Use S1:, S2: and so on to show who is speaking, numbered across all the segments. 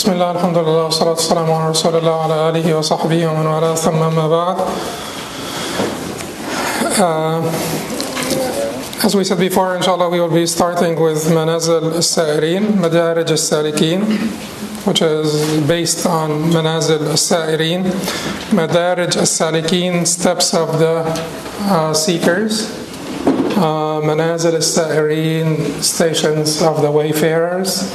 S1: بسم الله الحمد لله والصلاة والسلام على رسول الله وعلى آله وصحبه ومن والاه ثم أما بعد uh, As we said before, inshallah, we will be starting with Manazil al-Sa'irin, Madarij al-Salikin, which is based on Manazil al-Sa'irin, Madarij al-Salikin, steps of the uh, seekers, uh, Manazil al-Sa'irin, stations of the wayfarers.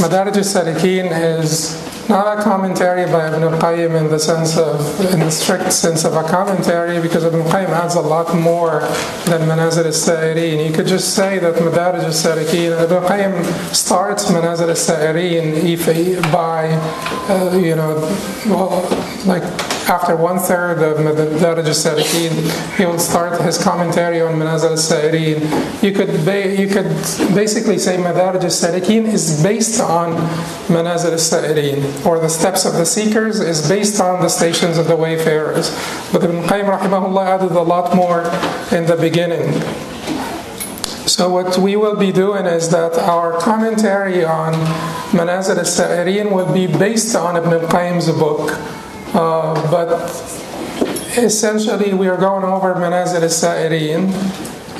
S1: Madarij al-Salikin is not a commentary by Ibn al-Qayyim in the sense of, in the strict sense of a commentary, because Ibn al-Qayyim adds a lot more than Manazil al-Sa'irin. You could just say that Madarij al-Salikin, Ibn al-Qayyim starts Manazil al-Sa'irin by, uh, you know, well, like after one third of Madarij al-Salikin, he will start his commentary on Manazil al-Sa'irin. You could, you could basically say Madarij al-Salikin is based on Manazil al-Sa'irin or the steps of the seekers is based on the stations of the wayfarers. But Ibn Qayyim rahimahullah added a lot more in the beginning. So what we will be doing is that our commentary on Manazil al-Sa'irin will be based on Ibn al-Qayyim's book. Uh, but essentially we are going over Manazil al-Sa'irin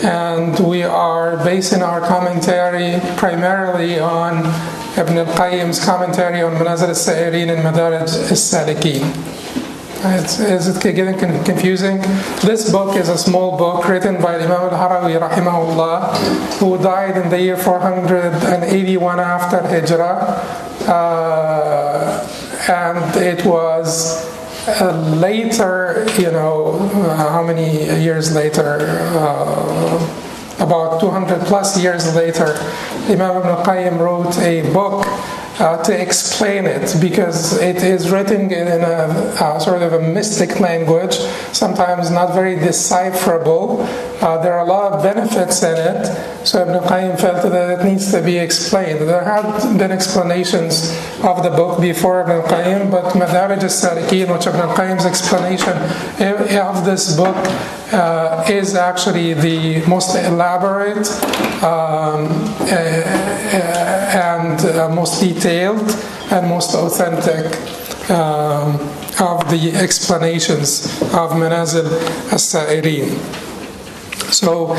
S1: and we are basing our commentary primarily on Ibn al-Qayyim's commentary on Manazil al-Sa'irin and Madarij al-Salikin. It's, is it getting confusing? This book is a small book written by Imam al-Harawi rahimahullah, who died in the year 481 after Hijrah. Uh, and it was uh, later, you know, uh, how many years later? Uh, about 200 plus years later, Imam Ibn Qayyim wrote a book uh, to explain it because it is written in a, sort of a mystic language, sometimes not very decipherable. Uh, there are a lot of benefits in it, so Ibn Qayyim felt that it needs to be explained. There have been explanations of the book before Ibn Qayyim, but Madarij al-Salikin, which Ibn Qayyim's explanation of this book uh, is actually the most elaborate um, and uh, most detailed and most authentic um, of the explanations of Manazil al-Sa'irin. So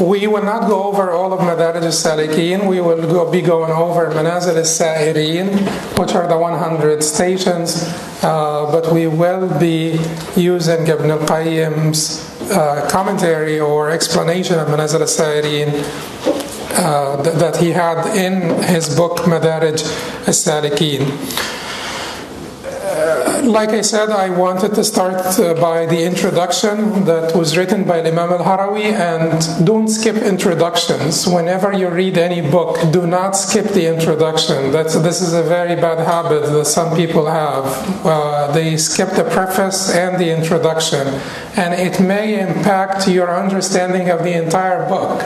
S1: we will not go over all of Madarij al-Salikin. We will go, be going over Manazil al-Sa'irin, which are the 100 stations, uh, but we will be using Ibn al-Qayyim's uh, commentary or explanation of Manazil al-Sa'irin uh, th- that he had in his book Madarij al-Salikin like I said, I wanted to start uh, by the introduction that was written by Imam al Harawi, and don't skip introductions. Whenever you read any book, do not skip the introduction. That's, this is a very bad habit that some people have. Uh, they skip the preface and the introduction, and it may impact your understanding of the entire book.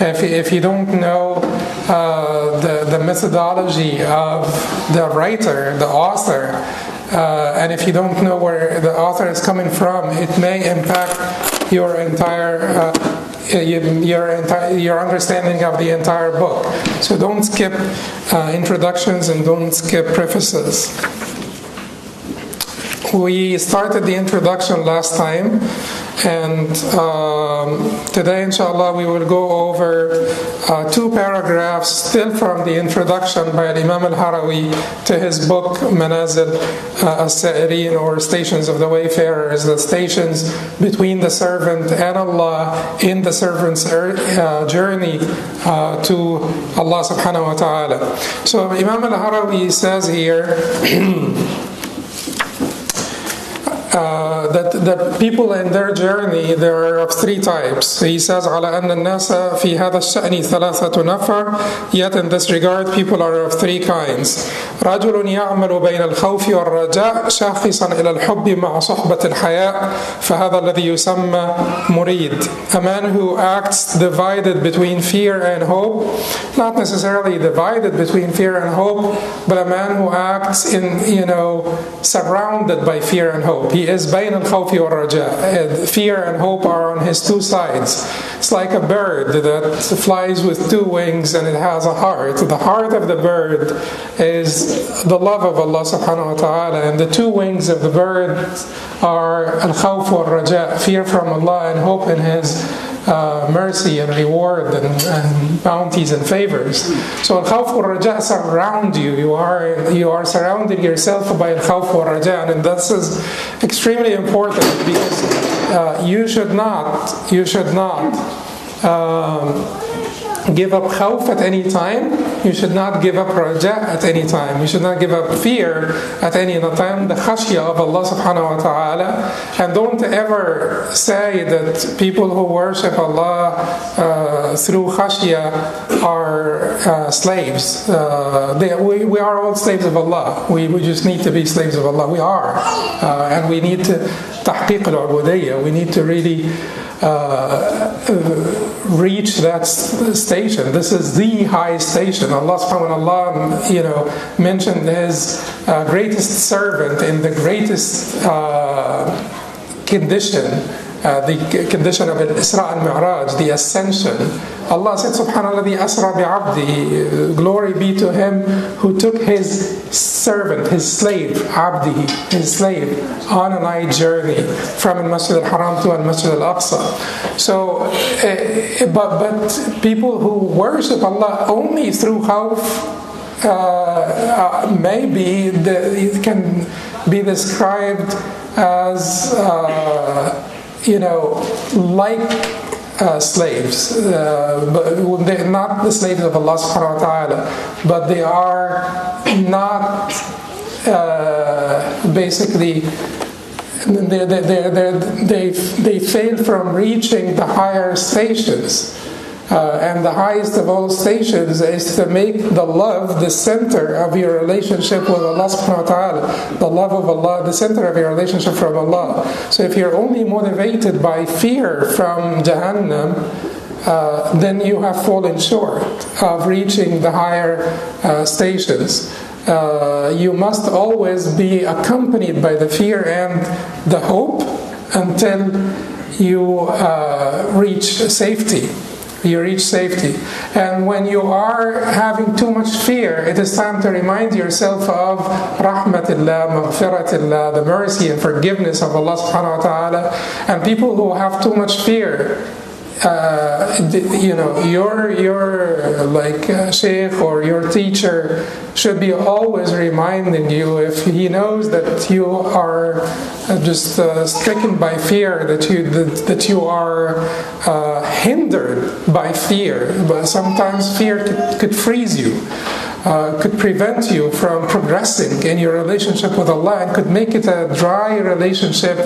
S1: If, if you don't know uh, the, the methodology of the writer, the author, uh, and if you don't know where the author is coming from, it may impact your entire uh, your entire your understanding of the entire book. So don't skip uh, introductions and don't skip prefaces. We started the introduction last time, and um, today, inshallah, we will go over uh, two paragraphs still from the introduction by Imam al Harawi to his book Manazil uh, al Sa'irin, or Stations of the Wayfarers, the stations between the servant and Allah in the servant's uh, journey uh, to Allah subhanahu wa ta'ala. So, Imam al Harawi says here, uh, that the people in their journey there are of three types. He says على أن الناس في هذا الشأن ثلاثة نفر yet in this regard people are of three kinds. رجل يعمل بين الخوف والرجاء شاخصا إلى الحب مع صحبة الحياء فهذا الذي يسمى مريد a man who acts divided between fear and hope not necessarily divided between fear and hope but a man who acts in you know surrounded by fear and hope he is bayn al khawfi wal raja. Fear and hope are on his two sides. It's like a bird that flies with two wings and it has a heart. The heart of the bird is the love of Allah subhanahu wa ta'ala, and the two wings of the bird are al khawf wal raja, fear from Allah and hope in His uh, mercy and reward and, and, bounties and favors. So al-khawf wa raja surround you. You are you are surrounding yourself by al-khawf raja and this is extremely important because uh, you should not you should not um, give up khawf at any time. You should not give up raja at any time. You should not give up fear at any time. The khashya of Allah subhanahu wa ta'ala. And don't ever say that people who worship Allah uh, through khashya are uh, slaves. Uh, they, we, we are all slaves of Allah. We, we just need to be slaves of Allah. We are. Uh, and we need to tahqiq al We need to really reach that station. This is the high station. Allah subhanahu wa ta'ala, you know, mentioned his uh, greatest servant in the greatest uh, condition uh, the condition of Isra and Mi'raj, the ascension. Allah said, Subhanallah, the Asra bi'abdi, glory be to him who took his servant, his slave, abdi, his slave, on a night journey from Masjid al Haram to Masjid al Aqsa. So, uh, but, but people who worship Allah only through khawf, uh, uh, maybe the, it can be described as uh, you know, like uh, slaves, uh, but they're not the slaves of Allah subhanahu wa ta'ala, but they are not uh, basically. They, they, they, they, they fail from reaching the higher stations. Uh, and the highest of all stations is to make the love the center of your relationship with Allah subhanahu wa ta'ala. The love of Allah, the center of your relationship from Allah. So if you're only motivated by fear from Jahannam, uh, then you have fallen short of reaching the higher uh, stations. Uh, you must always be accompanied by the fear and the hope until you uh, reach safety you reach safety. And when you are having too much fear, it is time to remind yourself of rahmatillah, maghfiratillah, the mercy and forgiveness of Allah subhanahu wa ta'ala. And people who have too much fear, uh, you know, your your like uh, or your teacher should be always reminding you if he knows that you are uh, just uh, stricken by fear, that you that, that you are uh, hindered by fear. But sometimes fear could, could freeze you. Uh, could prevent you from progressing in your relationship with Allah and could make it a dry relationship,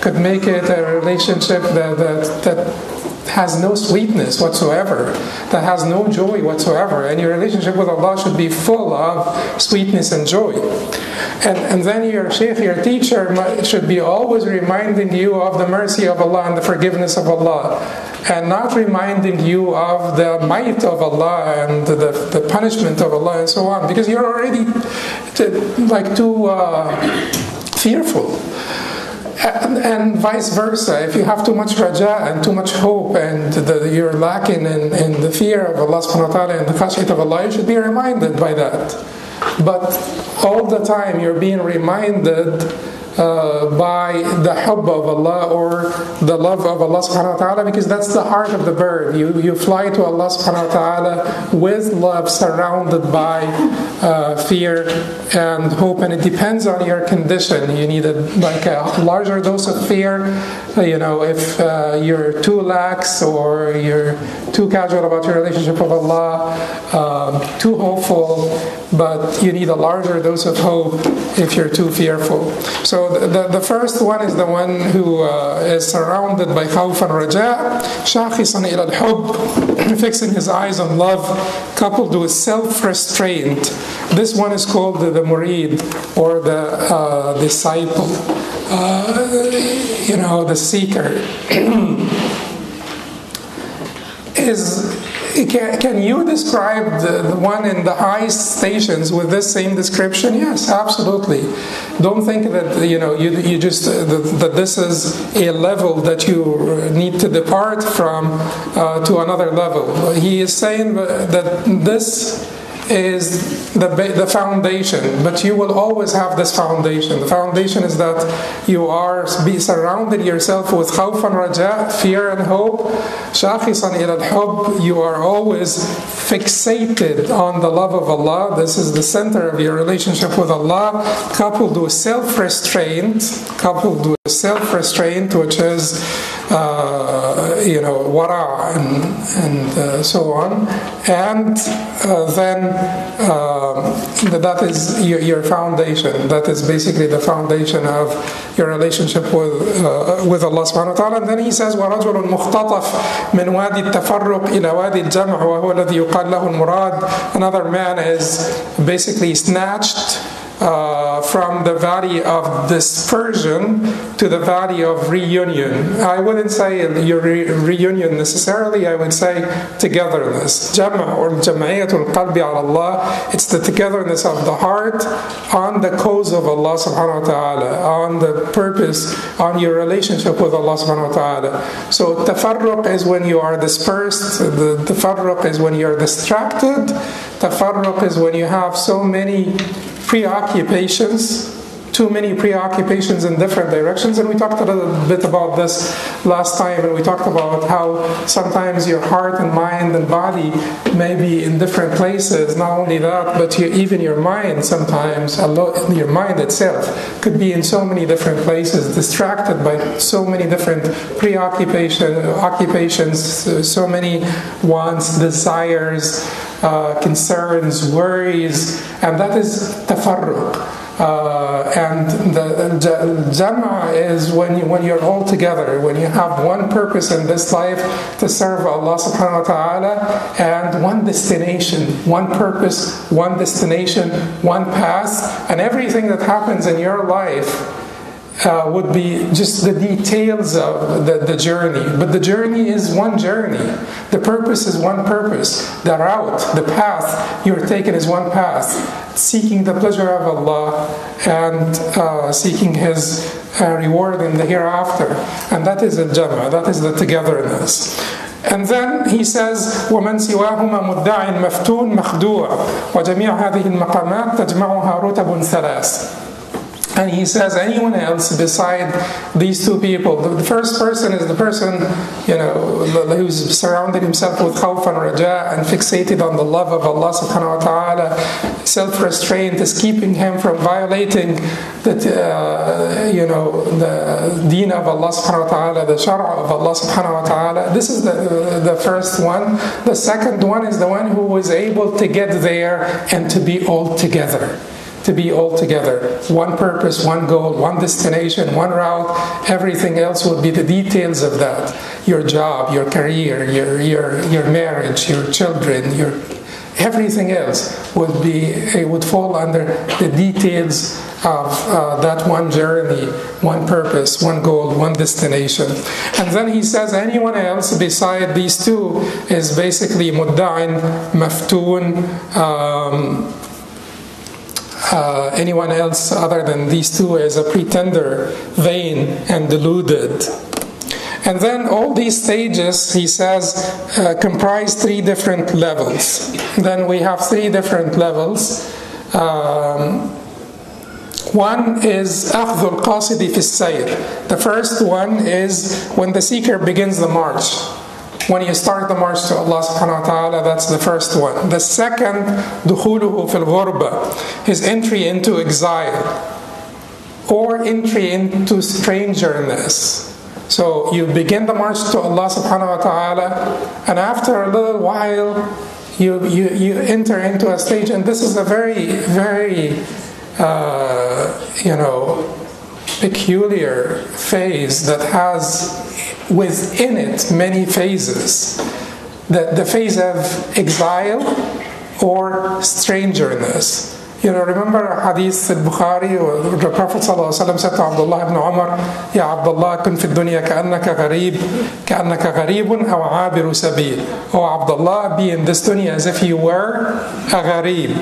S1: could make it a relationship that, that, that has no sweetness whatsoever, that has no joy whatsoever, and your relationship with Allah should be full of sweetness and joy. And, and then your sheikh, your teacher, should be always reminding you of the mercy of Allah and the forgiveness of Allah, and not reminding you of the might of Allah and the, the punishment of Allah and so on, because you're already like too uh, fearful and, and, vice versa. If you have too much raja and too much hope and the, you're lacking in, in, the fear of Allah subhanahu wa ta'ala and the khashiyat of Allah, you should be reminded by that. But all the time you're being reminded uh, by the hubb of Allah or the love of Allah subhanahu wa ta'ala because that's the heart of the bird. You, you fly to Allah subhanahu wa ta'ala with love surrounded by uh, fear and hope and it depends on your condition. You need a, like a larger dose of fear. You know, if uh, you're too lax or you're too casual about your relationship with Allah, um, too hopeful, but you need a larger dose of hope if you're too fearful. So the, the first one is the one who uh, is surrounded by khawf and raja, shakhisan ila al-hub, fixing his eyes on love, coupled with self-restraint. This one is called the, the murid or the uh, disciple, uh, you know, the seeker. is can, can you describe the, the one in the highest stations with this same description? Yes, absolutely. Don't think that you know you, you just uh, that, that this is a level that you need to depart from uh, to another level. He is saying that this is the, the foundation, but you will always have this foundation. The foundation is that you are be surrounded yourself with khawf and raja, fear and hope. Shakhisan ila al you are always fixated on the love of Allah. This is the center of your relationship with Allah, coupled with self restraint, coupled with self restraint, which is uh, you know, wara and, and uh, so on. And uh, then um, that is your, your, foundation. That is basically the foundation of your relationship with, uh, with Allah subhanahu wa ta'ala. And then he says, وَرَجُلٌ مُخْتَطَفْ مِنْ وَادِي التَّفَرُّقِ إِلَى وَادِي الْجَمْعِ وَهُوَ الَّذِي يُقال لَهُ الْمُرَادِ Another man is basically snatched uh, from the valley of dispersion to the valley of reunion. I wouldn't say re- reunion necessarily, I would say togetherness. Jama or Jam'iyatul Qalbi Allah, it's the togetherness of the heart on the cause of Allah subhanahu wa ta'ala, on the purpose, on your relationship with Allah subhanahu wa ta'ala. So tafarruq is when you are dispersed, the tafarruq is when you're distracted, tafarruq is when you have so many preoccupations, too many preoccupations in different directions. And we talked a little bit about this last time, and we talked about how sometimes your heart and mind and body may be in different places. Not only that, but you, even your mind sometimes, your mind itself, could be in so many different places, distracted by so many different preoccupation occupations, so many wants, desires uh, concerns, worries, and that is tafarruq. Uh, and the jama is when you, when you're all together, when you have one purpose in this life to serve Allah subhanahu wa ta'ala and one destination, one purpose, one destination, one path, and everything that happens in your life uh, would be just the details of the, the journey. But the journey is one journey. The purpose is one purpose. The route, the path you're taking is one path. Seeking the pleasure of Allah and uh, seeking His uh, reward in the hereafter. And that is the jama, that is the togetherness. And then he says ومن سواهما مدع مفتون مخدوع وجميع هذه المقامات تجمعها رتب ثلاث and he says anyone else beside these two people. The first person is the person, you know, who's surrounded himself with khawf and raja and fixated on the love of Allah subhanahu wa ta'ala. Self-restraint is keeping him from violating the, uh, you know, the deen of Allah subhanahu wa ta'ala, the shara of Allah subhanahu wa ta'ala. This is the, the first one. The second one is the one who was able to get there and to be all together to be all together. One purpose, one goal, one destination, one route. Everything else would be the details of that. Your job, your career, your your your marriage, your children, your everything else would be it would fall under the details of uh, that one journey, one purpose, one goal, one destination. And then he says anyone else beside these two is basically mudda'in, maftoon, um, uh, anyone else other than these two is a pretender, vain, and deluded. And then all these stages, he says, uh, comprise three different levels. Then we have three different levels. Um, one is أخذ القاصد في السير. The first one is when the seeker begins the march when you start the march to Allah subhanahu wa ta'ala, that's the first one. The second, دخوله في الغربة, his entry into exile or entry into strangerness. So you begin the march to Allah subhanahu wa ta'ala, and after a little while, you, you, you enter into a stage, and this is a very, very, uh, you know, peculiar phase that has within it many phases. The, the phase of exile or strangerness. You know, remember hadith al-Bukhari, the Prophet ﷺ said to Abdullah ibn Umar, Ya Abdullah, kun fi dunya ka'annaka gharib, ka'annaka gharibun aw abiru sabil. Oh Abdullah, be in this dunya as if you were a gharib.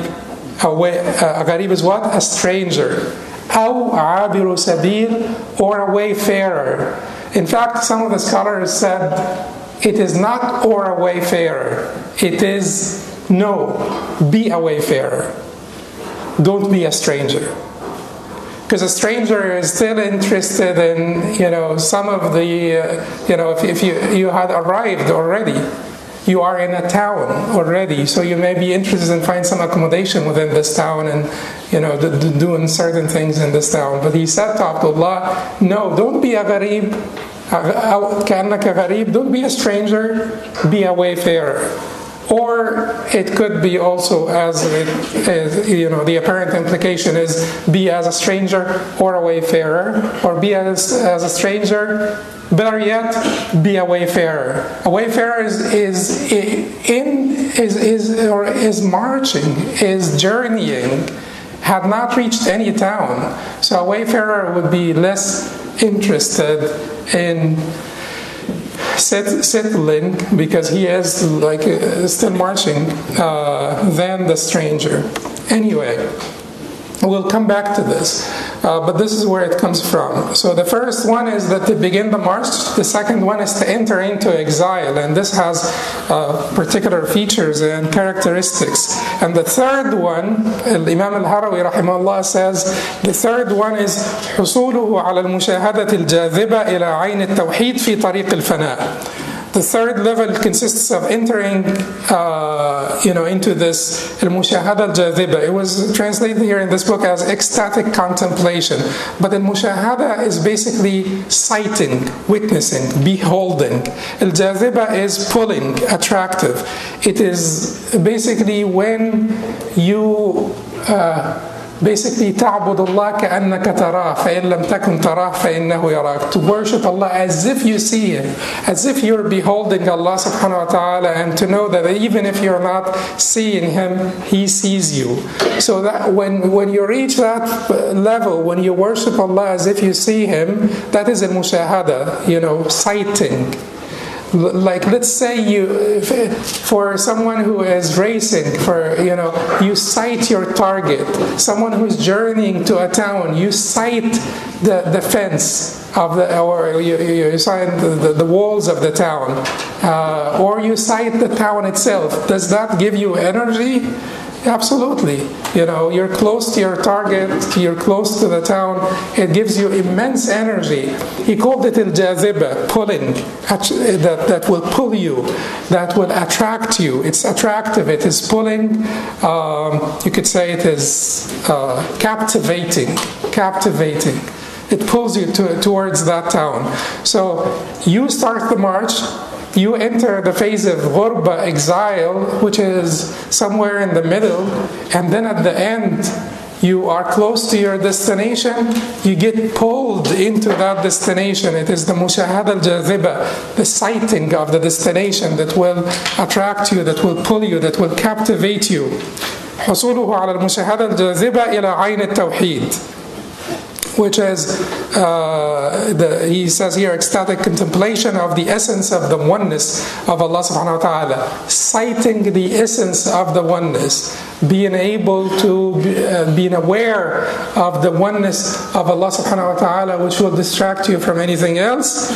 S1: A, way, a gharib is what? A stranger. أو عابر سبيل or a wayfarer. In fact, some of the scholars said it is not or a wayfarer. It is no, be a wayfarer. Don't be a stranger. Because a stranger is still interested in, you know, some of the, uh, you know, if, if you, you had arrived already, you are in a town already, so you may be interested in find some accommodation within this town and you know d- d- doing certain things in this town. But he said to Abdullah, "No, don't be a gharib. كأنك غريب. Don't be a stranger. Be a wayfarer." Or it could be also as, it, as you know, the apparent implication is be as a stranger or a wayfarer, or be as, as a stranger Better yet, be a wayfarer. A wayfarer is, is in is, is or is marching, is journeying, had not reached any town. So a wayfarer would be less interested in set, settling because he is like uh, still marching uh, than the stranger. Anyway. We'll come back to this, uh, but this is where it comes from. So the first one is that to begin the march. The second one is to enter into exile, and this has uh, particular features and characteristics. And the third one, Imam al-Harawi rahimahullah says, the third one is حصوله على المشاهدة الجاذبة إلى عين التوحيد في طريق الفناء. The third level consists of entering, uh, you know, into this al-mushahada al-jadhiba. It was translated here in this book as ecstatic contemplation. But al-mushahada is basically sighting, witnessing, beholding. Al-jadhiba is pulling, attractive. It is basically when you uh, basically تعبد الله كأنك تراه فإن لم تكن تراه فإنه يراك to worship Allah as if you see Him as if you're beholding Allah subhanahu wa ta'ala and to know that even if you're not seeing Him He sees you so that when, when you reach that level when you worship Allah as if you see Him that is a mushahada you know sighting like let's say you for someone who is racing for you know you sight your target. Someone who's journeying to a town you sight the, the fence of the or you, you sight the, the, the walls of the town. Uh, or you sight the town itself. Does that give you energy Absolutely. You know, you're close to your target, you're close to the town, it gives you immense energy. He called it al jaziba, pulling, that, that will pull you, that will attract you. It's attractive, it is pulling, um, you could say it is uh, captivating, captivating. It pulls you to, towards that town. So you start the march, you enter the phase of ghurba, exile, which is somewhere in the middle, and then at the end, you are close to your destination, you get pulled into that destination. It is the mushahada al-jaziba, the sighting of the destination that will attract you, that will pull you, that will captivate you. حصوله على المشاهدة الجاذبة إلى عين التوحيد which is, uh, the, he says here, ecstatic contemplation of the essence of the oneness of Allah subhanahu wa ta'ala, sighting the essence of the oneness, being able to, be, uh, being aware of the oneness of Allah subhanahu wa ta'ala, which will distract you from anything else.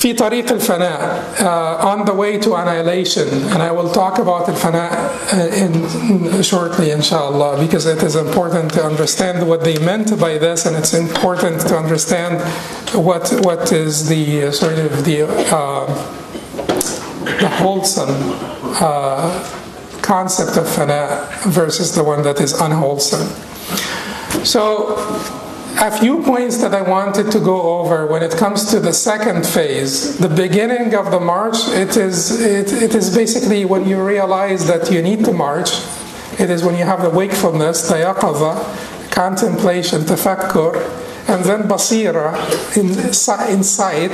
S1: في طريق الفناء uh, on the way to annihilation and I will talk about الفناء in, shortly inshallah because it is important to understand what they meant by this and it's important to understand what what is the sort of the uh, the wholesome uh, concept of fana versus the one that is unwholesome so a few points that I wanted to go over when it comes to the second phase. The beginning of the march, it is, it, it is basically when you realize that you need to march. It is when you have the wakefulness, the contemplation, tafakkur, and then basira, in, insight,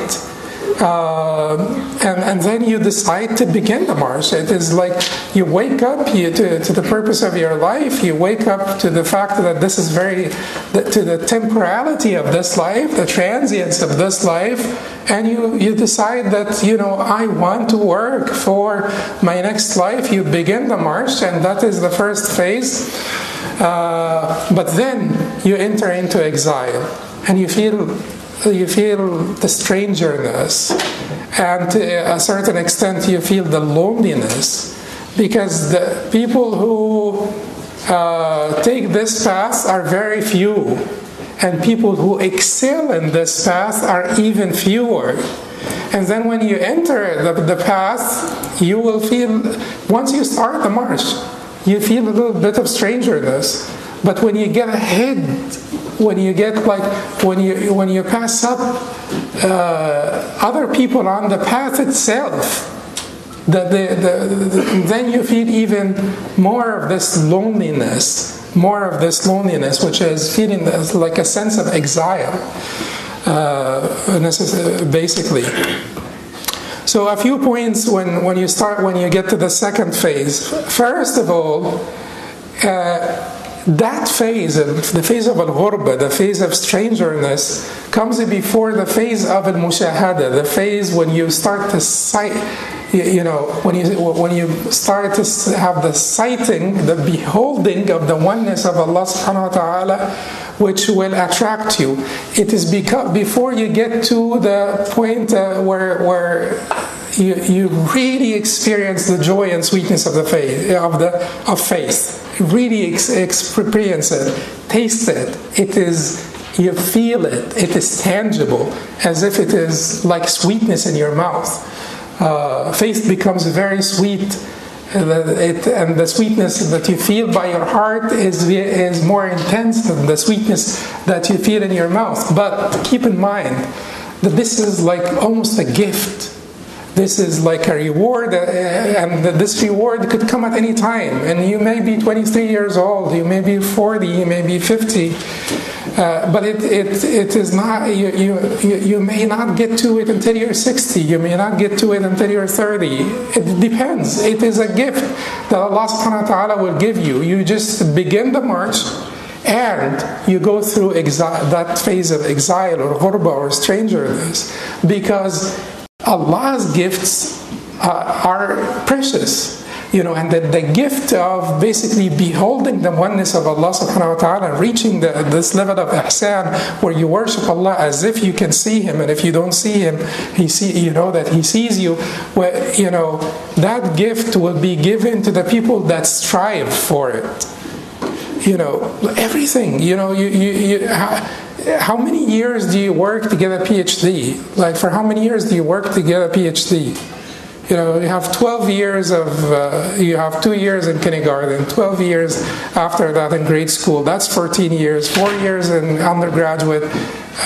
S1: uh, and, and then you decide to begin the march. It is like you wake up you, to, to the purpose of your life, you wake up to the fact that this is very, to the temporality of this life, the transience of this life, and you, you decide that, you know, I want to work for my next life. You begin the march, and that is the first phase. Uh, but then you enter into exile, and you feel you feel the strangeness, and to a certain extent, you feel the loneliness because the people who uh, take this path are very few, and people who excel in this path are even fewer. And then when you enter the, the path, you will feel, once you start the march, you feel a little bit of strangeness. But when you get ahead when you get like when you when you pass up uh, other people on the path itself the, the, the, then you feel even more of this loneliness more of this loneliness which is feeling like a sense of exile uh, basically. So a few points when, when you start when you get to the second phase. First of all uh, that phase, the phase of al-ghurba, the phase of strangeness, comes before the phase of al-mushahada, the phase when you start to sight, you know, when you when you start to have the sighting, the beholding of the oneness of Allah subhanahu wa ta'ala, which will attract you. It is because before you get to the point uh, where where you, you really experience the joy and sweetness of the faith of the of faith. Really ex- experience it, taste it. It is you feel it. It is tangible, as if it is like sweetness in your mouth. Uh, faith becomes very sweet. It, and the sweetness that you feel by your heart is, is more intense than the sweetness that you feel in your mouth. But keep in mind that this is like almost a gift this is like a reward, uh, and this reward could come at any time. And you may be 23 years old, you may be 40, you may be 50, uh, but it, it, it is not, you, you, you may not get to it until you're 60, you may not get to it until you're 30. It depends. It is a gift that Allah subhanahu wa ta'ala will give you. You just begin the march and you go through exile, that phase of exile or ghurba or strangeness because Allah's gifts uh, are precious. You know, and the, the gift of basically beholding the oneness of Allah subhanahu wa ta'ala, reaching the, this level of ihsan where you worship Allah as if you can see Him, and if you don't see Him, He see you know that He sees you. Well, you know, that gift will be given to the people that strive for it. You know, everything. You know, you you. you how many years do you work to get a PhD? Like, for how many years do you work to get a PhD? You know, you have 12 years of, uh, you have two years in kindergarten, 12 years after that in grade school. That's 14 years, four years in undergraduate.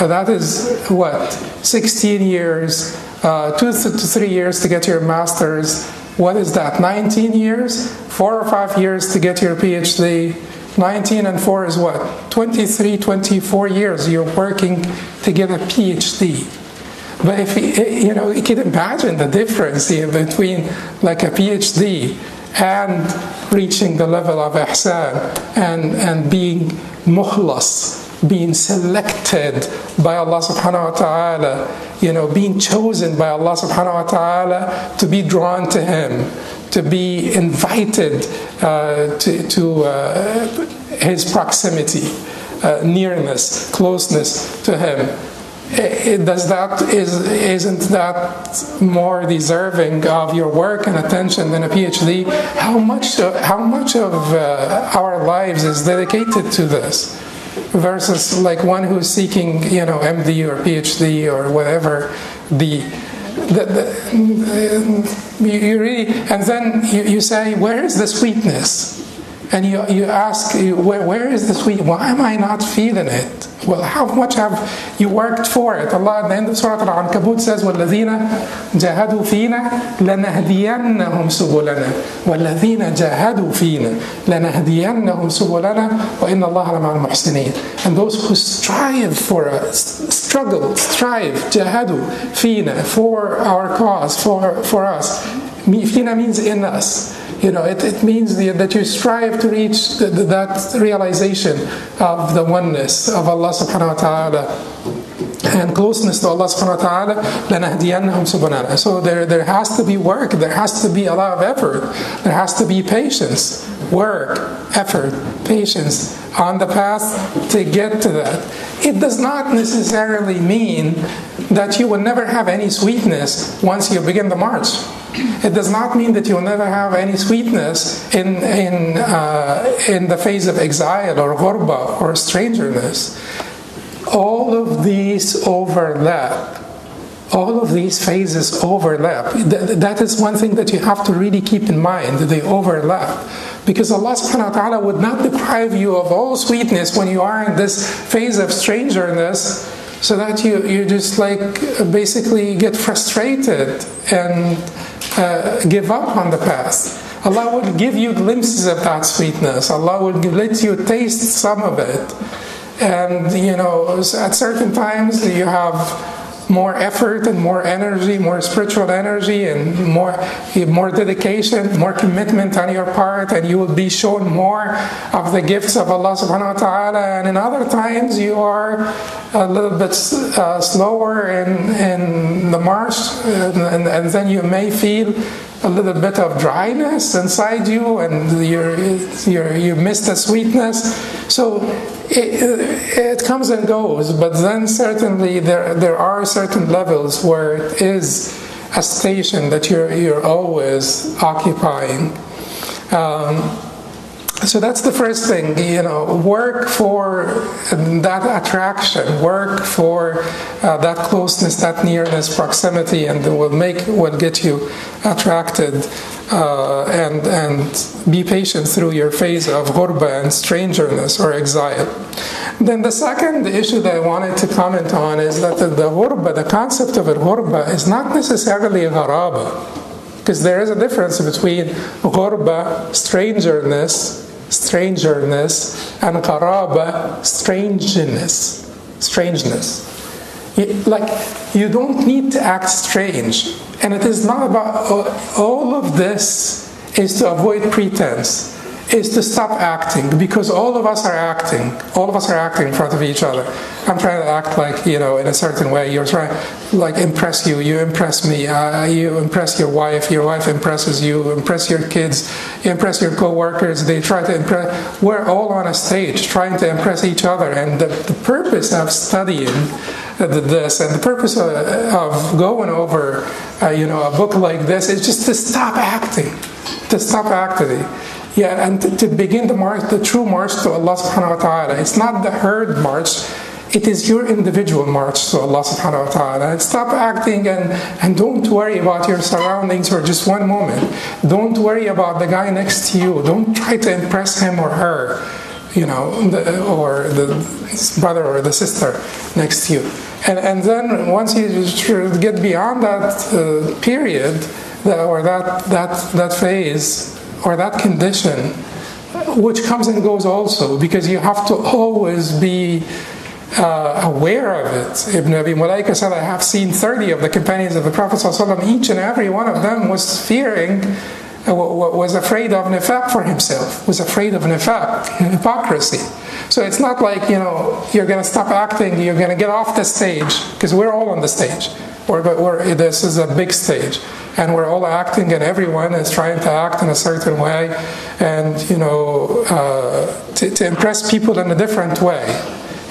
S1: Uh, that is what? 16 years, uh, two to three years to get your master's. What is that? 19 years? Four or five years to get your PhD 19 and 4 is what? 23, 24 years you're working to get a PhD. But if you know, you can imagine the difference here between like a PhD and reaching the level of ihsan and, and being mukhlas, being selected by Allah subhanahu wa ta'ala, you know, being chosen by Allah subhanahu wa ta'ala to be drawn to Him to be invited uh, to, to uh, his proximity, uh, nearness, closeness to him. It, does that is isn't that more deserving of your work and attention than a PhD? How much how much of uh, our lives is dedicated to this? versus like one who's seeking you know MD or PhD or whatever the the, the, uh, you really, and then you, you say, where is the sweetness? and you, you ask, where, where is the sweet? Why am I not feeling it? Well, how much have you worked for it? Allah at the end of Surah Al-Ankabut says, وَالَّذِينَ جَاهَدُوا فِينَا لَنَهْدِيَنَّهُمْ سُبُلَنَا وَالَّذِينَ جَاهَدُوا فِينَا لَنَهْدِيَنَّهُمْ سُبُلَنَا وَإِنَّ اللَّهَ لَمَعَ الْمُحْسِنِينَ And those who strive for us, struggle, strive, جَاهَدُوا فِينَا, for our cause, for, for us. Fina means in us. You know, it, it means the, that you strive to reach the, the, that realization of the oneness of Allah subhanahu wa ta'ala and closeness to Allah subhanahu wa ta'ala, لَنَهْدِيَنَّهُمْ سُبُنَانَا So there, there has to be work, there has to be a lot of effort, there has to be patience, work, effort, patience on the path to get to that. It does not necessarily mean that you will never have any sweetness once you begin the march. It does not mean that you'll never have any sweetness in, in, uh, in the phase of exile or ghurba or strangeness. All of these overlap. All of these phases overlap. That is one thing that you have to really keep in mind. They overlap. Because Allah subhanahu wa ta'ala would not deprive you of all sweetness when you are in this phase of strangeness so that you, you just like basically get frustrated and uh, give up on the path. Allah would give you glimpses of that sweetness. Allah will let you taste some of it. And you know, at certain times you have more effort and more energy, more spiritual energy, and more more dedication, more commitment on your part, and you will be shown more of the gifts of Allah Subhanahu wa Taala. And in other times, you are a little bit uh, slower in in the march, and, and, and then you may feel a little bit of dryness inside you and you you you miss the sweetness. So it, it comes and goes, but then certainly there, there are certain levels where it is a station that you're, you're always occupying. Um, so that's the first thing, you know, work for that attraction, work for uh, that closeness, that nearness, proximity, and will make, will get you attracted uh, and, and be patient through your phase of ghurba and strangeness or exile. Then the second issue that I wanted to comment on is that the, the ghurba, the concept of a ghurba, is not necessarily a gharaba. Because there is a difference between ghurba, strangeness, strangeness, and gharaba, strangeness. Strangeness. Like, you don't need to act strange and it is not about all of this is to avoid pretense, is to stop acting because all of us are acting. All of us are acting in front of each other. I'm trying to act like you know in a certain way. You're trying like impress you. You impress me. Uh, you impress your wife. Your wife impresses you. Impress your kids. Impress your coworkers. They try to impress. We're all on a stage trying to impress each other, and the, the purpose of studying this and the purpose of, of going over uh, you know a book like this is just to stop acting to stop acting yeah and to, to begin the march the true march to allah subhanahu wa ta'ala it's not the herd march it is your individual march to Allah subhanahu wa ta'ala. Stop acting and, and don't worry about your surroundings for just one moment. Don't worry about the guy next to you. Don't try to impress him or her, you know, the, or the brother or the sister next to you. And, and then once you get beyond that uh, period, or that, that, that phase, or that condition, which comes and goes also, because you have to always be uh, aware of it. Ibn Abi Mulaika said, I have seen 30 of the companions of the Prophet, each and every one of them was fearing was afraid of nifaq for himself, was afraid of nifaq, hypocrisy. So it's not like, you know, you're going to stop acting, you're going to get off the stage, because we're all on the stage. We're, we're, this is a big stage. And we're all acting, and everyone is trying to act in a certain way and, you know, uh, to, to impress people in a different way.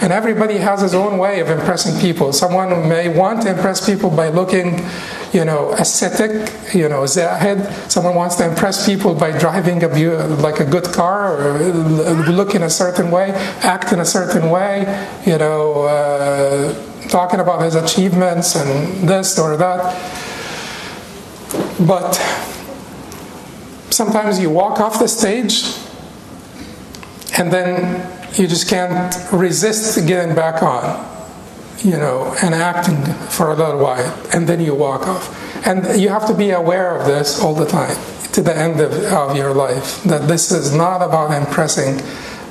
S1: And everybody has his own way of impressing people. Someone may want to impress people by looking you know, ascetic, you know, zahid. Someone wants to impress people by driving a like a good car or look in a certain way, act in a certain way, you know, uh, talking about his achievements and this or that. But sometimes you walk off the stage and then you just can't resist getting back on you know, and acting for a little while, and then you walk off. And you have to be aware of this all the time to the end of, of your life. That this is not about impressing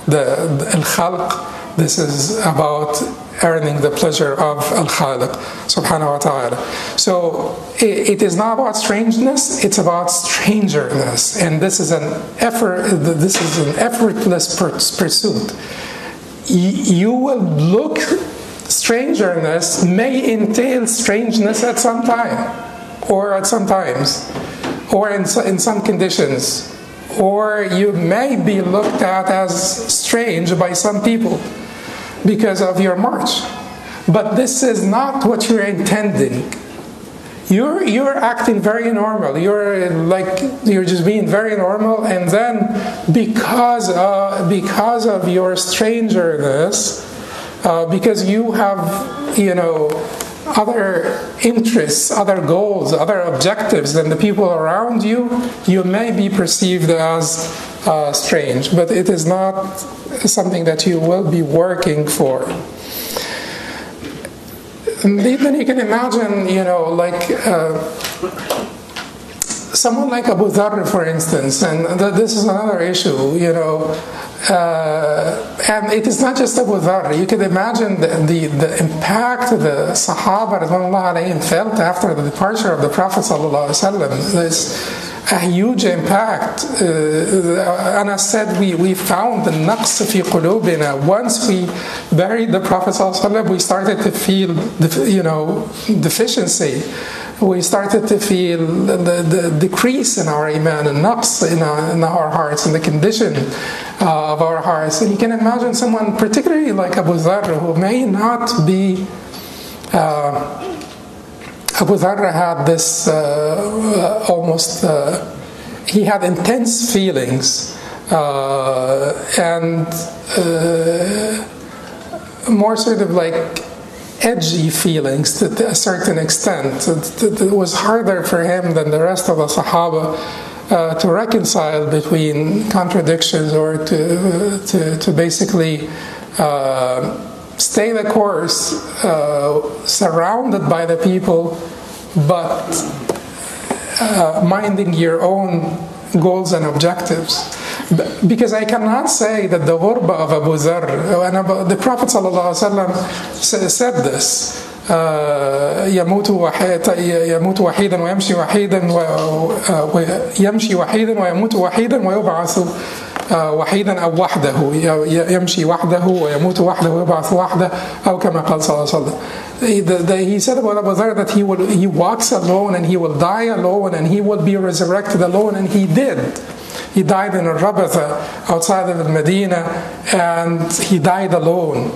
S1: the, the al-khalq. This is about earning the pleasure of al-khaliq, subhanahu wa ta'ala. So it, it is not about strangeness; it's about strangerness, and this is an effort. This is an effortless pursuit. You will look strangeness may entail strangeness at some time, or at some times, or in, in some conditions, or you may be looked at as strange by some people because of your march. But this is not what you're intending. You're, you're acting very normal. You're like you're just being very normal, and then because uh, because of your strangeness, uh, because you have, you know, other interests, other goals, other objectives than the people around you, you may be perceived as uh, strange, but it is not something that you will be working for. And then you can imagine, you know, like. Uh, someone like Abu Dharr, for instance, and th- this is another issue, you know, uh, and it is not just Abu Dharr. You can imagine the, the, the impact the Sahaba felt after the departure of the Prophet. There's a huge impact. Uh, I said we, we found the naqs fi qulubina. Once we buried the Prophet, we started to feel, you know, deficiency we started to feel the, the decrease in our iman and naqs in our, in our hearts and the condition uh, of our hearts. And you can imagine someone, particularly like Abu Dharr, who may not be. Uh, Abu Dharr had this uh, almost, uh, he had intense feelings uh, and uh, more sort of like edgy feelings to, a certain extent. It, it, was harder for him than the rest of the Sahaba uh, to reconcile between contradictions or to, to, to basically uh, stay the course, uh, surrounded by the people, but uh, minding your own goals and objectives. Because I cannot say that the ghurba of Abu Dharr, and the Prophet ﷺ said this. يموت يموت وحيدا ويمشي وحيدا ويمشي وحيدا ويموت وحيدا ويبعث وحيدا او وحده يمشي وحده ويموت وحده ويبعث وحده او كما قال صلى الله عليه وسلم. He said about Abu Dharr that he will he walks alone and he will die alone and he will be resurrected alone and he did. He died in a Rabatha outside of Medina and he died alone.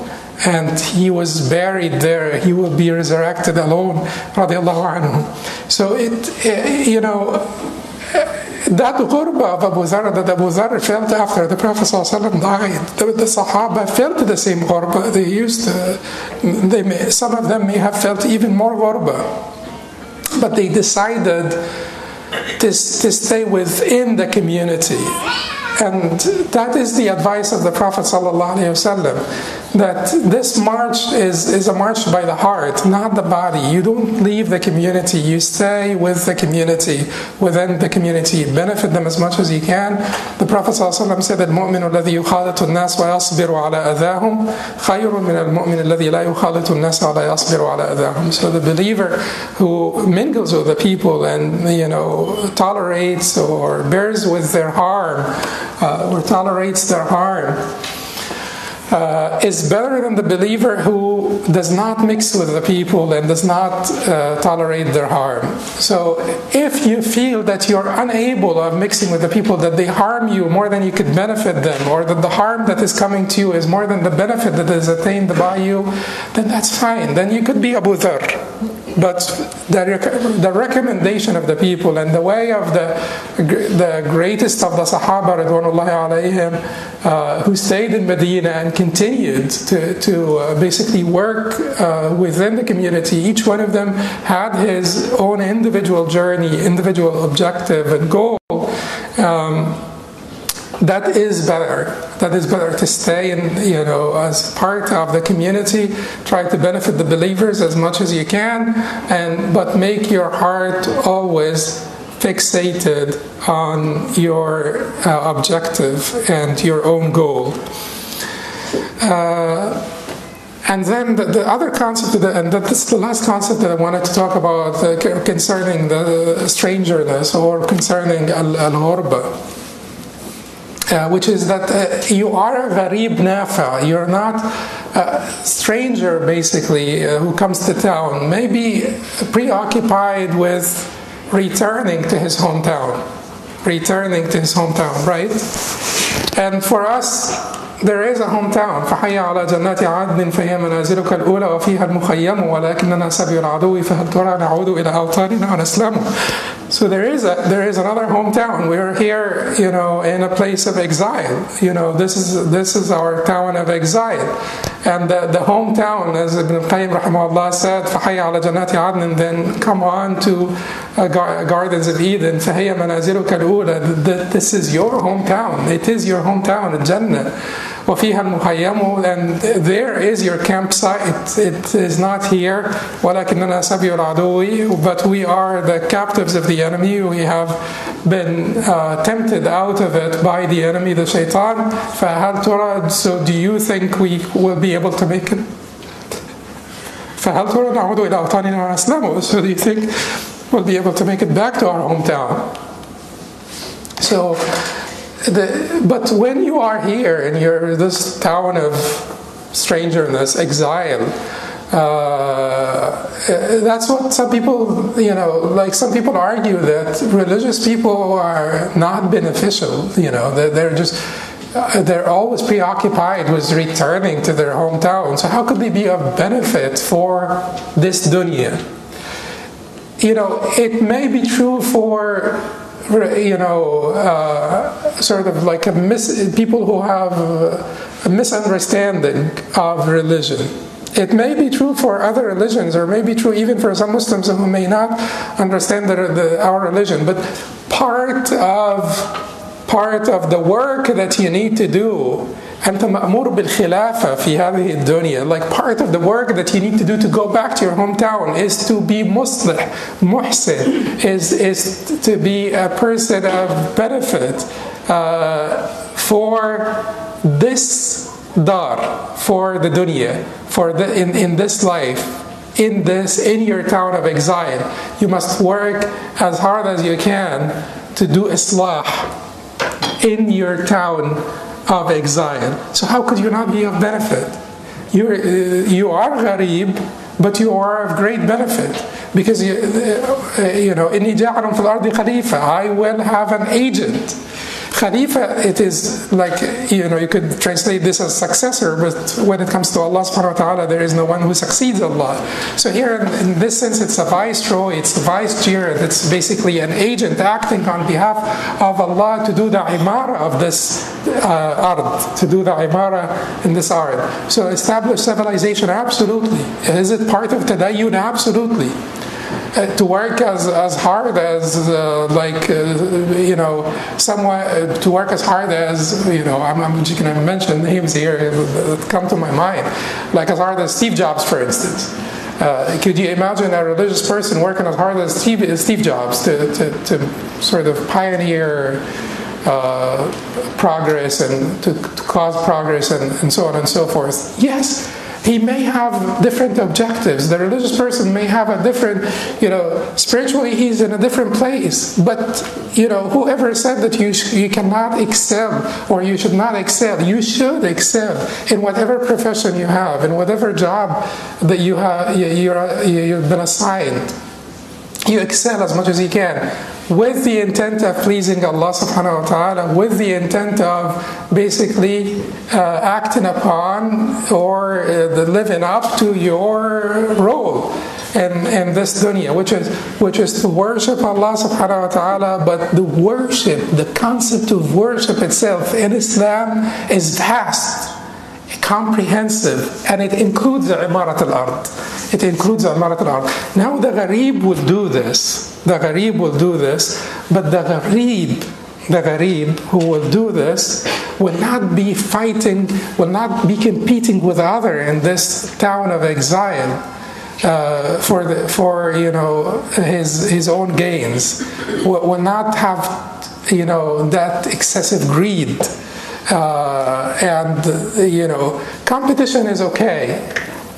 S1: And he was buried there. He will be resurrected alone. Radiallahu anhu. So it, you know, that ghurba of Abu Dharr that Abu Dharr felt after the Prophet ﷺ died, the, the Sahaba felt the same ghurba. They used to, they may, some of them may have felt even more ghurba. But they decided to, to stay within the community. And that is the advice of the Prophet ﷺ, that this march is, is a march by the heart, not the body. You don't leave the community, you stay with the community, within the community. Benefit them as much as you can. The Prophet ﷺ said, المؤمن الذي يخالط الناس ويصبر على أذاهم خير من المؤمن الذي لا يخالط الناس ولا يصبر على أذاهم. So the believer who mingles with the people and, you know, tolerates or bears with their harm, uh, or tolerates their harm uh, is better than the believer who does not mix with the people and does not uh, tolerate their harm. So, if you feel that you're unable of mixing with the people, that they harm you more than you could benefit them, or that the harm that is coming to you is more than the benefit that is attained by you, then that's fine. Then you could be Abu Dharr. But the, rec- the recommendation of the people and the way of the, the greatest of the Sahaba, alayhim, uh, who stayed in Medina and continued to, to uh, basically work uh, within the community, each one of them had his own individual journey, individual objective and goal. Um, that is better. That is better to stay in, you know, as part of the community. Try to benefit the believers as much as you can, and but make your heart always fixated on your uh, objective and your own goal. Uh, and then the, the other concept, and this is the last concept that I wanted to talk about uh, concerning the strangerness or concerning al-ghurba. Uh, which is that uh, you are a gharib nafa. You're not a stranger, basically, uh, who comes to town, maybe preoccupied with returning to his hometown. Returning to his hometown, right? And for us, there is a hometown فحي على جنات عدن فهي منازلك الأولى وفيها المخيم ولكننا سبي العدو فهل ترى نعود إلى أوطاننا ونسلم So there is a there is another hometown. We're here, you know, in a place of exile. You know, this is this is our town of exile. And the, the hometown, as Ibn Qayyim rahimahullah said, فَحَيَّ عَلَى جَنَّاتِ عَدْنٍ Then come on to uh, Gardens of Eden, فَهَيَّ مَنَازِلُكَ الْأُولَى This is your hometown. It is your hometown, Jannah. وفيها المخيم and there is your campsite it is not here ولكننا سبي العدو but we are the captives of the enemy we have been uh, tempted out of it by the enemy the shaitan فهل ترى so do you think we will be able to make it فهل ترى نعود إلى أوطاننا ونسلم so do you think we'll be able to make it back to our hometown so the, but when you are here and you're this town of strangeness, exile, uh, that's what some people, you know, like some people argue that religious people are not beneficial. You know, they're, they're just they're always preoccupied with returning to their hometown. So how could they be of benefit for this dunya? You know, it may be true for you know, uh, sort of like a mis- people who have a misunderstanding of religion. It may be true for other religions, or may be true even for some Muslims who may not understand the, the, our religion. But part of part of the work that you need to do أنت مأمور بالخلافة في هذه الدنيا like part of the work that you need to do to go back to your hometown is to be muslih muhsin is, is to be a person of benefit uh, for this dar for the dunya for the, in, in this life in this in your town of exile you must work as hard as you can to do islah in your town of exile. So how could you not be of benefit? You're, uh, you are gharib, but you are of great benefit because you, uh, you know, إني جاعل في الأرض خليفة. I will have an agent Khalifa, it is like, you know, you could translate this as successor, but when it comes to Allah subhanahu wa ta'ala, there is no one who succeeds Allah. So here, in, this sense, it's a viceroy, it's a vicegerent, it's basically an agent acting on behalf of Allah to do the imara of this uh, ard, to do the imara in this ard. So establish civilization, absolutely. Is it part of tadayyun? Absolutely. To work as, as hard as uh, like uh, you know somewhat uh, to work as hard as you know I'm, I'm just going to mention names here that come to my mind. Like as hard as Steve Jobs for instance. Uh, could you imagine a religious person working as hard as Steve, Steve Jobs to, to, to sort of pioneer uh, progress and to, to, cause progress and, and so on and so forth? Yes he may have different objectives. The religious person may have a different, you know, spiritually he's in a different place. But, you know, whoever said that you, you cannot excel or you should not excel, you should excel in whatever profession you have, in whatever job that you have, you, you're, you've been assigned. You excel as much as you can with the intent of pleasing Allah subhanahu wa ta'ala, with the intent of basically uh, acting upon or uh, living up to your role in, in this dunya, which is which is to worship Allah subhanahu wa ta'ala, but the worship, the concept of worship itself in Islam is vast comprehensive and it includes imarat al-ard. It includes imarat al-ard. Now the gharib will do this. The gharib will do this, but the gharib the gharib who will do this will not be fighting, will not be competing with other in this town of exile uh, for the, for you know his his own gains. Will, will not have you know that excessive greed. Uh, and you know competition is okay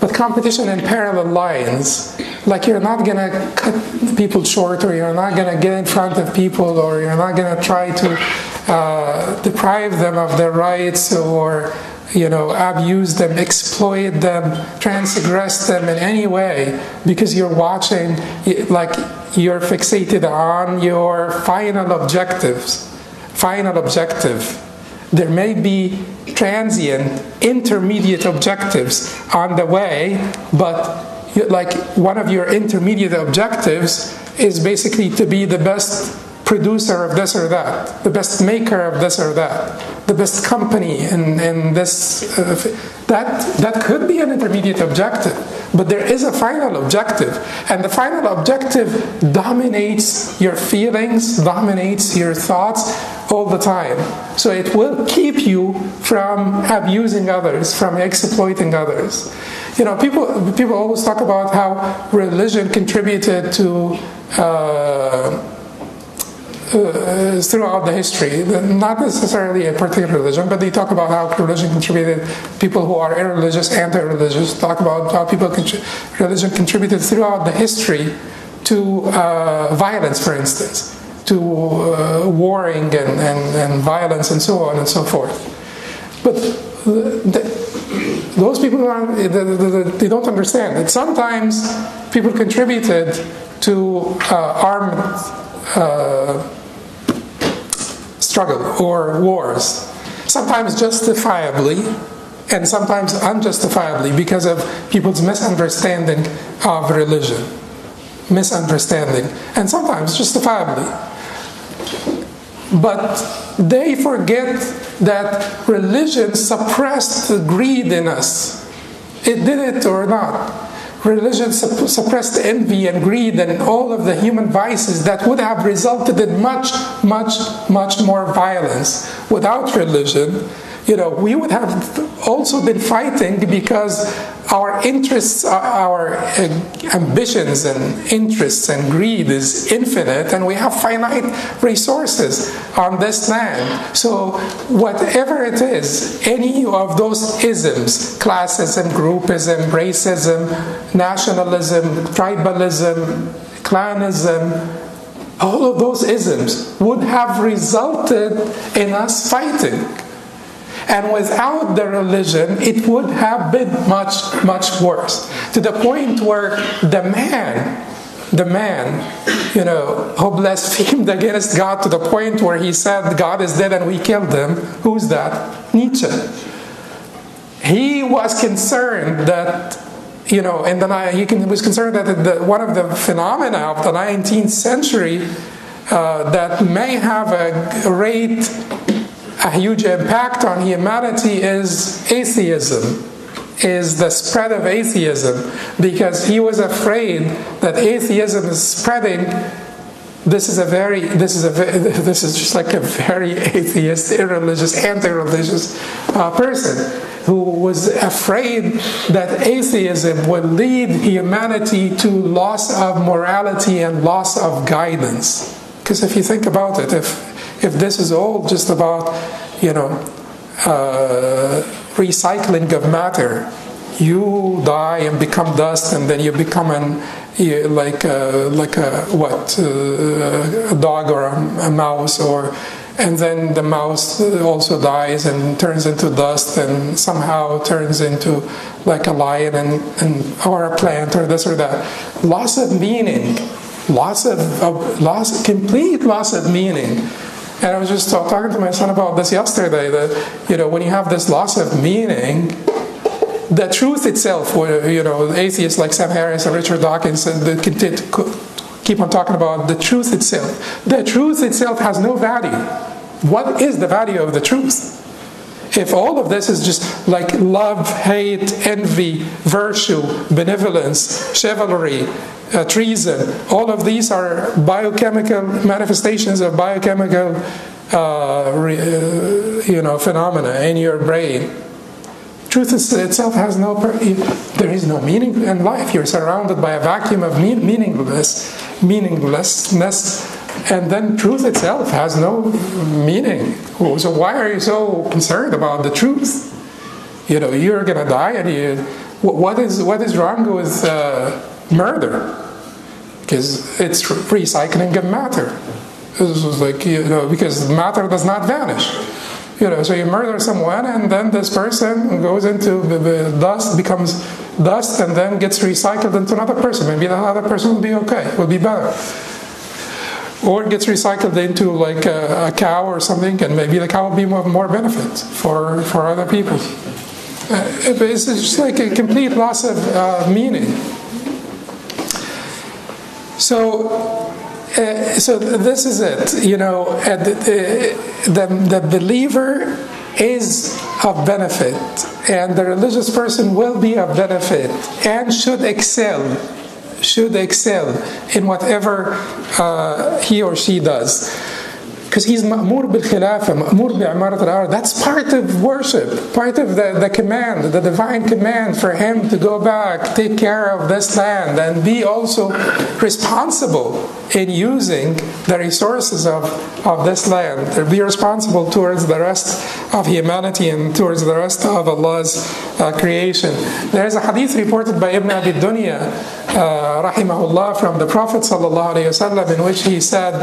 S1: but competition in parallel lines like you're not to cut people short or you're not to get in front of people or you're not to try to uh, deprive them of their rights or you know abuse them exploit them transgress them in any way because you're watching like you're fixated on your final objectives final objective there may be transient intermediate objectives on the way but like one of your intermediate objectives is basically to be the best producer of this or that, the best maker of this or that, the best company in, in this. Uh, that, that could be an intermediate objective, but there is a final objective. And the final objective dominates your feelings, dominates your thoughts all the time. So it will keep you from abusing others, from exploiting others. You know, people, people always talk about how religion contributed to. Uh, uh, throughout the history, not necessarily a particular religion, but they talk about how religion contributed, people who are irreligious, anti-religious, talk about how people religion contributed throughout the history to uh, violence, for instance, to uh, warring and, and, and, violence and so on and so forth. But the, those people are, they don't understand that sometimes people contributed to uh, armed uh, struggle or wars, sometimes justifiably and sometimes unjustifiably because of people's misunderstanding of religion. Misunderstanding, and sometimes justifiably. But they forget that religion suppressed the greed in us. It did it or not religion suppressed envy and greed and all of the human vices that would have resulted in much, much, much more violence. Without religion you know, we would have also been fighting because our interests, uh, our uh, ambitions and interests and greed is infinite, and we have finite resources on this land. So, whatever it is, any of those isms classism, groupism, racism, nationalism, tribalism, clanism all of those isms would have resulted in us fighting. And without the religion, it would have been much, much worse. To the point where the man, the man, you know, who blasphemed against God to the point where he said, God is dead and we killed him. Who's that? Nietzsche. He was concerned that you know, and then he was concerned that the, one of the phenomena of the 19th century uh, that may have a great a huge impact on humanity is atheism is the spread of atheism because he was afraid that atheism is spreading. This is a very this is a this is just like a very atheist irreligious anti-religious uh, person who was afraid that atheism would lead humanity to loss of morality and loss of guidance. Because if you think about it if if this is all just about, you know, uh, recycling of matter, you die and become dust, and then you become an like a, like a what uh, a dog or a, a mouse or and then the mouse also dies and turns into dust and somehow turns into like a lion and, and or a plant or this or that. Loss of meaning. Loss of, of loss complete loss of meaning and I was just talking to my son about this yesterday that, you know, when you have this loss of meaning, the truth itself, you know, atheists like Sam Harris and Richard Dawkins uh, keep on talking about the truth itself. The truth itself has no value. What is the value of the truth? If all of this is just like love, hate, envy, virtue, benevolence, chivalry, uh, treason, all of these are biochemical manifestations of biochemical uh, re, uh, you know phenomena in your brain. Truth is, itself has no there is no meaning in life. You're surrounded by a vacuum of meaningless meaninglessness, and then truth itself has no meaning. So why are you so concerned about the truth? You know, you're gonna die, and you, what is what is wrong with uh, murder? Because it's recycling of matter. This was like you know because matter does not vanish. You know, so you murder someone, and then this person goes into dust, becomes dust, and then gets recycled into another person. Maybe that other person will be okay, will be better or it gets recycled into like a, a, cow or something, and maybe the cow will be more, more benefit for, for other people. Uh, it's just like a complete loss of uh, meaning. So uh, so this is it. You know, uh, the, the, the believer is of benefit, and the religious person will be of benefit and should excel, should excel in whatever uh, he or she does because he's ma'mur bil khilafah, ma'mur bi'amarat al That's part of worship, part of the, the command, the divine command for him to go back, take care of this land, and be also responsible in using the resources of, of this land. To be responsible towards the rest of humanity and towards the rest of Allah's uh, creation. There is a hadith reported by Ibn Abi Dunya, uh, rahimahullah, from the Prophet wasallam, in which he said,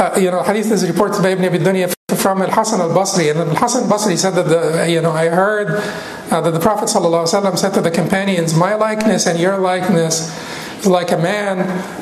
S1: uh, you know, hadith is reported by Ibn Abi Dunya from Al Hasan al Basri, and Al Hasan al Basri said that the, you know, I heard uh, that the Prophet ﷺ said to the companions, "My likeness and your likeness." Like a man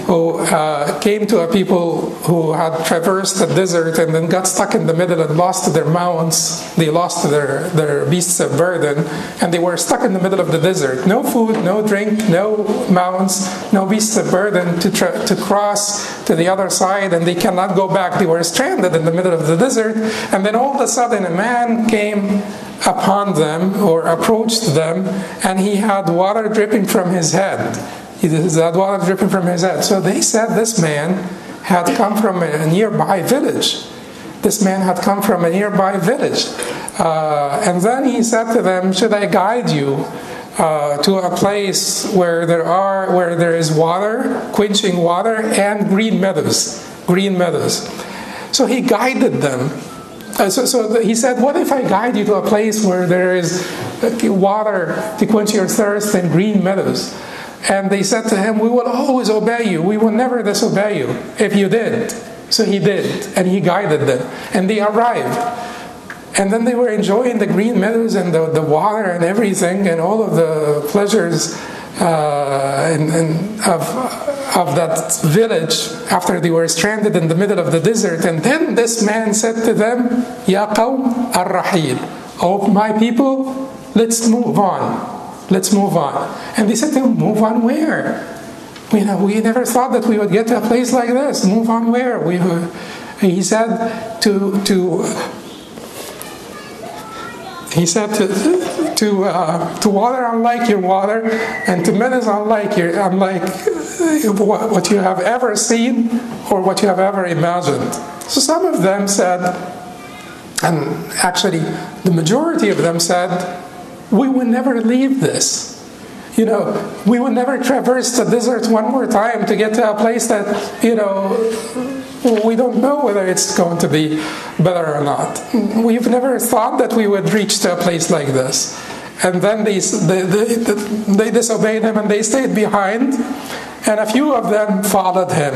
S1: who uh, came to a people who had traversed the desert and then got stuck in the middle and lost their mounts. They lost their, their beasts of burden and they were stuck in the middle of the desert. No food, no drink, no mounts, no beasts of burden to, tra- to cross to the other side and they cannot go back. They were stranded in the middle of the desert and then all of a sudden a man came upon them or approached them and he had water dripping from his head that water dripping from his head. So they said this man had come from a nearby village. This man had come from a nearby village. Uh, and then he said to them, Should I guide you uh, to a place where there are where there is water, quenching water, and green meadows? Green meadows. So he guided them. Uh, so, so he said, What if I guide you to a place where there is water to quench your thirst and green meadows? And they said to him, We will always obey you. We will never disobey you if you did. So he did, and he guided them. And they arrived. And then they were enjoying the green meadows and the, the water and everything and all of the pleasures uh, and, and of, of that village after they were stranded in the middle of the desert. And then this man said to them, Ya qawm ar-rahil. Oh, my people, let's move on. Let's move on. And they said to him, Move on where? You know, we never thought that we would get to a place like this. Move on where? We, he said to to he said to to uh, to water unlike your water, and to men is unlike your unlike what you have ever seen or what you have ever imagined. So some of them said, and actually the majority of them said, we will never leave this. You know, we will never traverse the desert one more time to get to a place that, you know, we don't know whether it's going to be better or not. We've never thought that we would reach to a place like this. And then they, they, they, they disobeyed him and they stayed behind, and a few of them followed him.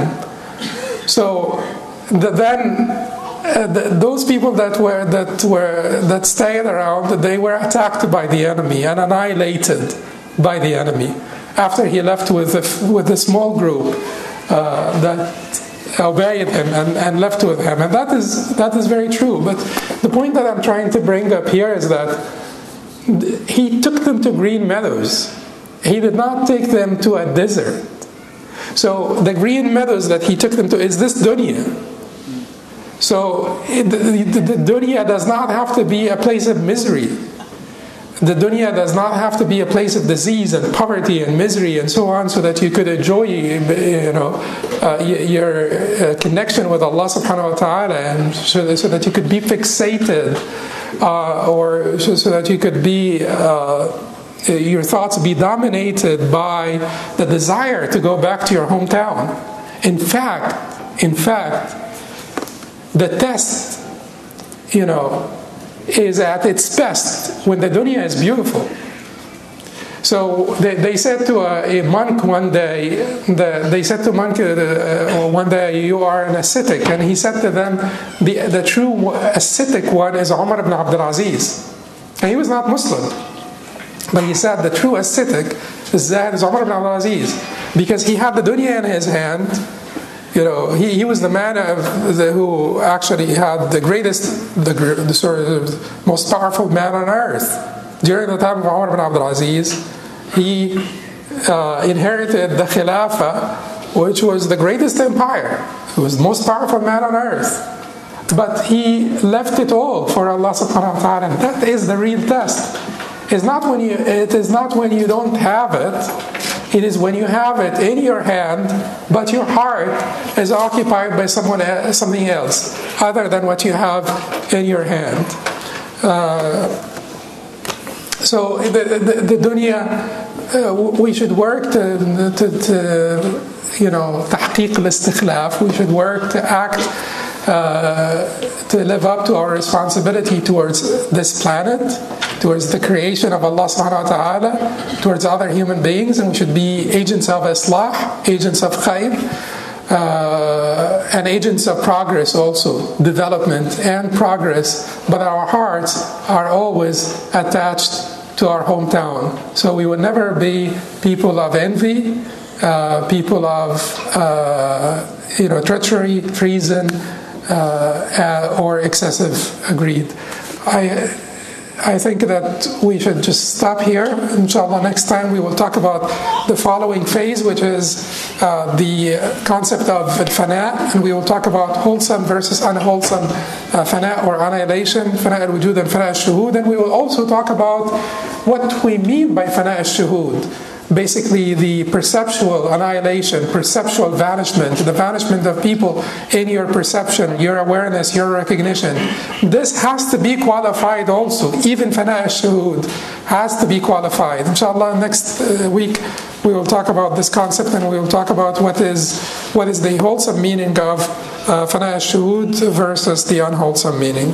S1: So the, then uh, those people that were that were that stayed around, they were attacked by the enemy and annihilated by the enemy. After he left with a, with a small group uh, that obeyed him and, and left with him, and that is that is very true. But the point that I'm trying to bring up here is that he took them to green meadows. He did not take them to a desert. So the green meadows that he took them to is this dunya so the, the dunya does not have to be a place of misery. the dunya does not have to be a place of disease and poverty and misery and so on so that you could enjoy you know uh, your uh, connection with Allah subhanahu wa ta'ala and so, so that you could be fixated uh, or so, so, that you could be uh, your thoughts be dominated by the desire to go back to your hometown in fact in fact the test you know is at its best when the dunya is beautiful. So they, they said to a, a monk one day, the, they said to a monk uh, one day, you are an ascetic. And he said to them, the, the true ascetic one is Umar ibn Abdul Aziz. And he was not Muslim. But he said the true ascetic is that is Umar ibn Abdul Aziz. Because he had the dunya in his hand, you know, he, he was the man of the, who actually had the greatest, the, the sort of most powerful man on earth. During the time of Umar ibn Abdul Aziz, he uh, inherited the Khilafah, which was the greatest empire. He was the most powerful man on earth. But he left it all for Allah subhanahu wa ta'ala. That is the real test. It's not when you, it is not when you don't have it, it is when you have it in your hand, but your heart is occupied by someone else, something else other than what you have in your hand. Uh, so the, the, the dunya, uh, we should work to, to, to you know, تحقيق الاستخلاف. We should work to act uh, to live up to our responsibility towards this planet, towards the creation of Allah subhanahu wa ta'ala, towards other human beings, and we should be agents of Islah, agents of khair, uh, and agents of progress also, development and progress, but our hearts are always attached to our hometown. So we will never be people of envy, uh, people of uh, you know treachery, treason, uh, or excessive greed. I, I think that we should just stop here. Inshallah, next time we will talk about the following phase, which is uh, the concept of fana, and we will talk about wholesome versus unwholesome uh, fana or annihilation, fana al wujud and fana al shuhud, and we will also talk about what we mean by fana al shuhud basically the perceptual annihilation, perceptual vanishment, the vanishment of people in your perception, your awareness, your recognition. This has to be qualified also. Even fana shuhud has to be qualified. Inshallah, next uh, week we will talk about this concept and we will talk about what is what is the wholesome meaning of uh, fana shuhud versus the unwholesome meaning.